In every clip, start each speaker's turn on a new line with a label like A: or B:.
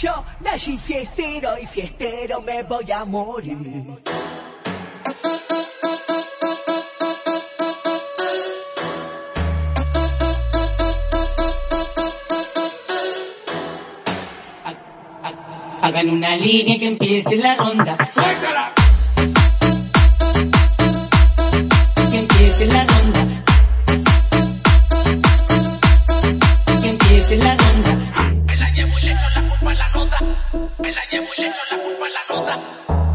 A: yo nací fiestero y fiestero me voy a morir.
B: Hagan una línea que empiece la ronda. Que empiece la ronda. Que empiece la ronda.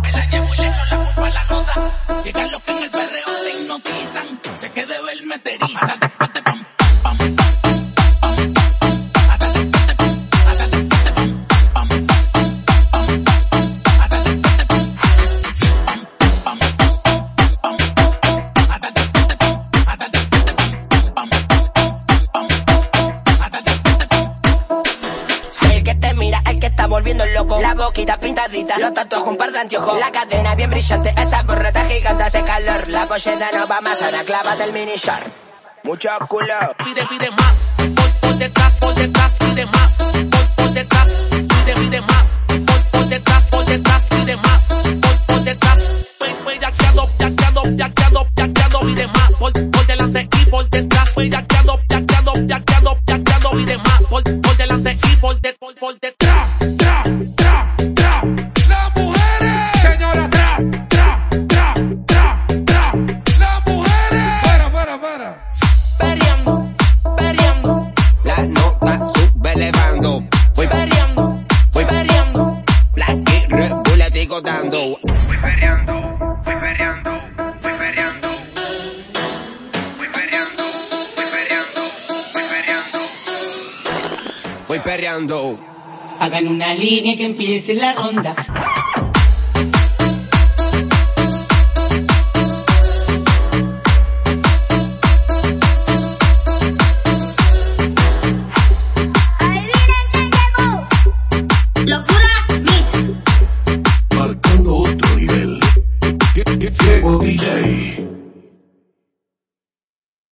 C: Me la llevo y le echo la culpa a la nota. Llegan los que en el perreo te hipnotizan. Sé que de ver meterizan.
D: Soy está volviendo loco. La boquita pintadita, los tatuajes, un par de anteojos. La cadena bien brillante, esa borreta gigante hace calor. La pollera no va más, ahora clávate el mini short. Mucho culo.
C: Pide, pide más. Por, por detrás, por detrás, pide más. Por, por detrás, pide, pide más. Por, por detrás, por detrás, pide más. Por, por detrás, voy, voy yaqueando, yaqueando, yaqueando, yaqueando, pide más. Por, por delante y por detrás, voy yaqueando, yaqueando,
D: Periando, periando,
E: La nota sube elevando. Voy
D: periando, voy
E: y Red Bull le sigo dando.
F: Voy perreando, voy perreando, voy perreando. Voy perreando, voy perreando, voy perreando.
E: Voy perreando.
B: Hagan una línea que empiece la ronda. Locura Mix. Marcando otro nivel. DJ.